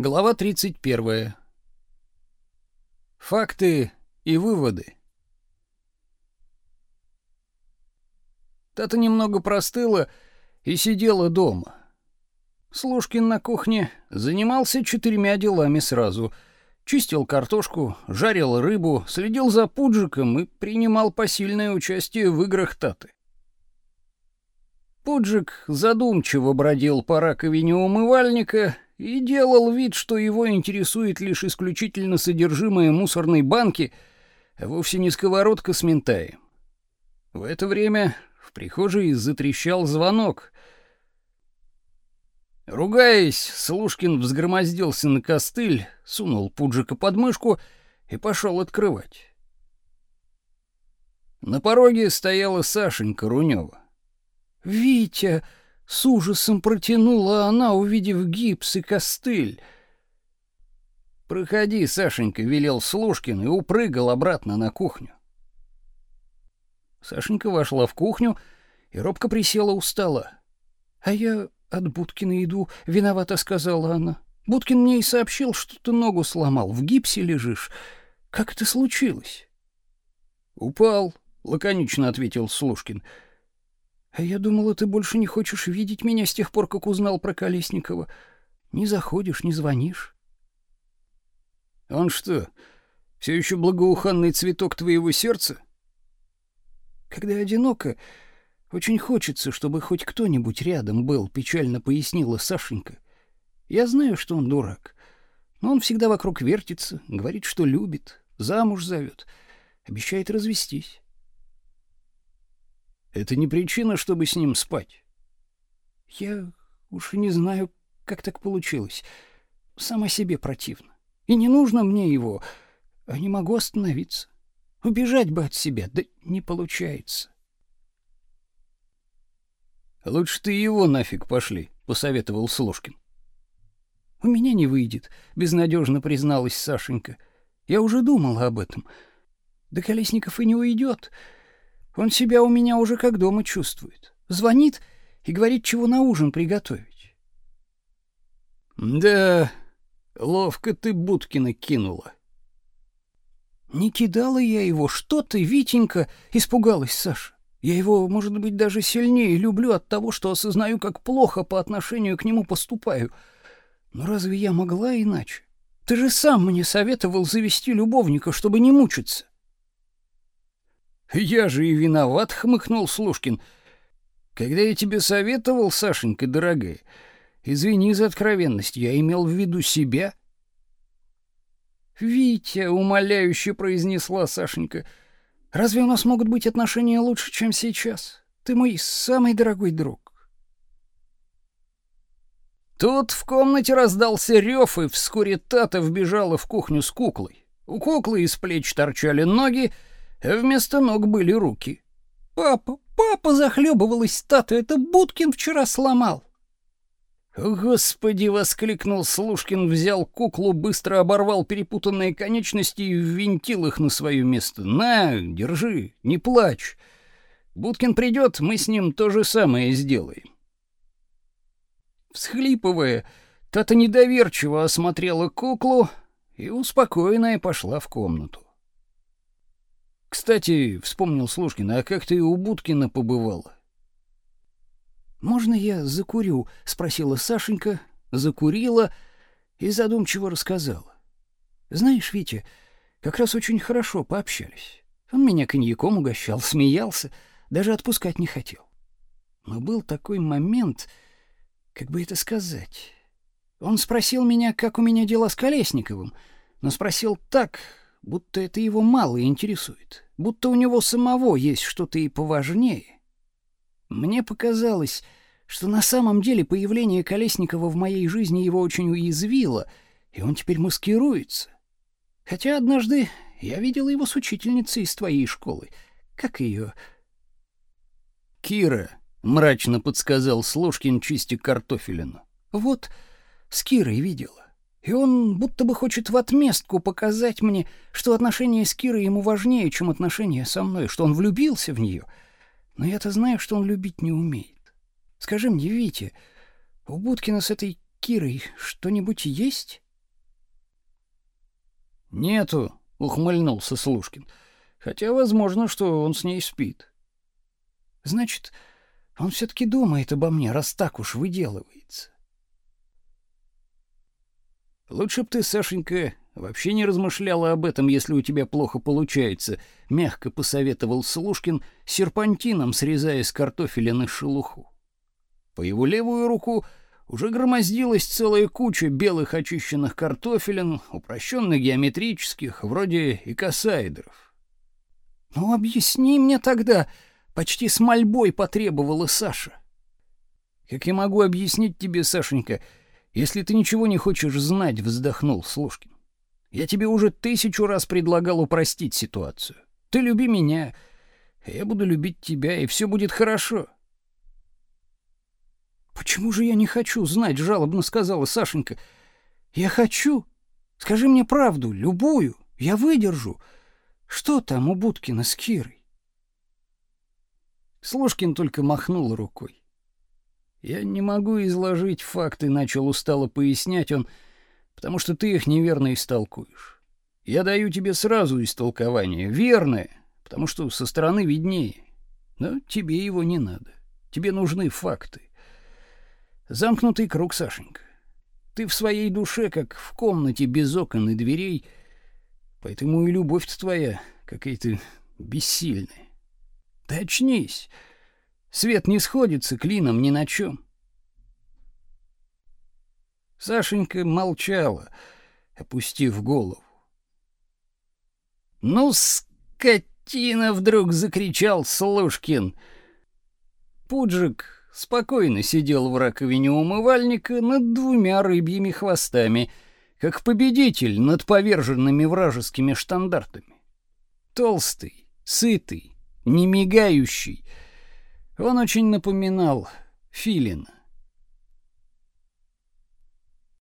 Глава 31. Факты и выводы. Тата немного простыла и сидела дома. Слушкин на кухне занимался четырьмя делами сразу. Чистил картошку, жарил рыбу, следил за Пуджиком и принимал посильное участие в играх Таты. Пуджик задумчиво бродил по раковине умывальника и делал вид, что его интересует лишь исключительно содержимое мусорной банки, а вовсе не сковородка с ментаем. В это время в прихожей затрещал звонок. Ругаясь, Слушкин взгромоздился на костыль, сунул Пуджика под мышку и пошел открывать. На пороге стояла Сашенька Рунева. «Витя!» С ужасом протянула она, увидев гипс и костыль. «Проходи, Сашенька», — велел Слушкин и упрыгал обратно на кухню. Сашенька вошла в кухню и робко присела у стола. «А я от Будкина иду», — виновато сказала она. «Будкин мне и сообщил, что ты ногу сломал, в гипсе лежишь. Как это случилось?» «Упал», — лаконично ответил Слушкин. «Слушкин». А я думала, ты больше не хочешь видеть меня с тех пор, как узнал про Колесникова. Не заходишь, не звонишь. Он что, все еще благоуханный цветок твоего сердца? Когда одиноко, очень хочется, чтобы хоть кто-нибудь рядом был, печально пояснила Сашенька. Я знаю, что он дурак, но он всегда вокруг вертится, говорит, что любит, замуж зовет, обещает развестись. Это не причина, чтобы с ним спать. Я уж и не знаю, как так получилось. Сама себе противно. И не нужно мне его, а не могу остановиться. Убежать бы от себя, да не получается. Лучше ты его нафиг пошли, посоветовал Слушкин. У меня не выйдет, безнадежно призналась Сашенька. Я уже думала об этом. Да Колесников и не уйдет. Он себя у меня уже как дома чувствует. Звонит и говорит, чего на ужин приготовить. Да, ловко ты Будкина кинула. Не кидала я его, что ты, Витенька, испугалась Саша. Я его, может быть, даже сильнее люблю от того, что осознаю, как плохо по отношению к нему поступаю. Но разве я могла иначе? Ты же сам мне советовал завести любовника, чтобы не мучиться. Я же и виноват, хмыкнул Слушкин. Когда я тебе советовал, Сашенька, дорогая, извини за откровенность, я имел в виду себя. Витя, умоляюще произнесла Сашенька. Разве у нас могут быть отношения лучше, чем сейчас? Ты мой самый дорогой друг. Тут в комнате раздался рев, и вскоре Тата вбежала в кухню с куклой. У куклы из плеч торчали ноги, Вместо ног были руки. «Папа, папа!» — захлебывалась статуя. «Это Будкин вчера сломал!» «Господи!» — воскликнул Слушкин, взял куклу, быстро оборвал перепутанные конечности и ввинтил их на свое место. «На, держи, не плачь. Будкин придет, мы с ним то же самое сделаем». Всхлипывая, Тата недоверчиво осмотрела куклу и успокоенная пошла в комнату. Кстати, вспомнил Слушкин, а как ты у Будкина побывала? Можно я закурю? спросила Сашенька, закурила и задумчиво рассказала. Знаешь, Витя, как раз очень хорошо пообщались. Он меня коньяком угощал, смеялся, даже отпускать не хотел. Но был такой момент, как бы это сказать. Он спросил меня, как у меня дела с Колесниковым, но спросил так, будто это его мало интересует, будто у него самого есть что-то и поважнее. Мне показалось, что на самом деле появление Колесникова в моей жизни его очень уязвило, и он теперь маскируется. Хотя однажды я видела его с учительницей из твоей школы. Как ее? Кира, мрачно подсказал Слушкин, чистя картофелину. Вот, с Кирой видела. И он будто бы хочет в отместку показать мне, что отношения с Кирой ему важнее, чем отношения со мной, что он влюбился в нее. Но я-то знаю, что он любить не умеет. Скажи мне, Витя, у Будкина с этой Кирой что-нибудь есть? Нету, ухмыльнулся Слушкин. Хотя возможно, что он с ней спит. Значит, он все таки думает обо мне, раз так уж выделывается. Лучше б ты, Сашенька, вообще не размышляла об этом, если у тебя плохо получается, мягко посоветовал Слушкин, серпантином срезая с картофеля на шелуху. По его левую руку уже громоздилась целая куча белых очищенных картофелин, упрощенно геометрических, вроде икосаэдров. «Ну, объясни мне тогда!» — почти с мольбой потребовала Саша. «Как я могу объяснить тебе, Сашенька, если ты ничего не хочешь знать?» — вздохнул Слушкин. «Я тебе уже тысячу раз предлагал упростить ситуацию. Ты люби меня, я буду любить тебя, и все будет хорошо». Почему же я не хочу знать, жалобно сказала Сашенька. Я хочу. Скажи мне правду, любую. Я выдержу. Что там у Будкина с Кирой? Слушкин только махнул рукой. Я не могу изложить факты, начал устало пояснять он, потому что ты их неверно истолкуешь. Я даю тебе сразу истолкование, верное, потому что со стороны виднее. Но тебе его не надо. Тебе нужны факты. Замкнутый круг, Сашенька. Ты в своей душе, как в комнате без окон и дверей, поэтому и любовь-то твоя какая-то бессильная. Ты очнись. Свет не сходится клином ни на чем. Сашенька молчала, опустив голову. «Ну, скотина!» — вдруг закричал Слушкин. Пуджик спокойно сидел в раковине умывальника над двумя рыбьими хвостами, как победитель над поверженными вражескими штандартами. Толстый, сытый, не мигающий, он очень напоминал филина.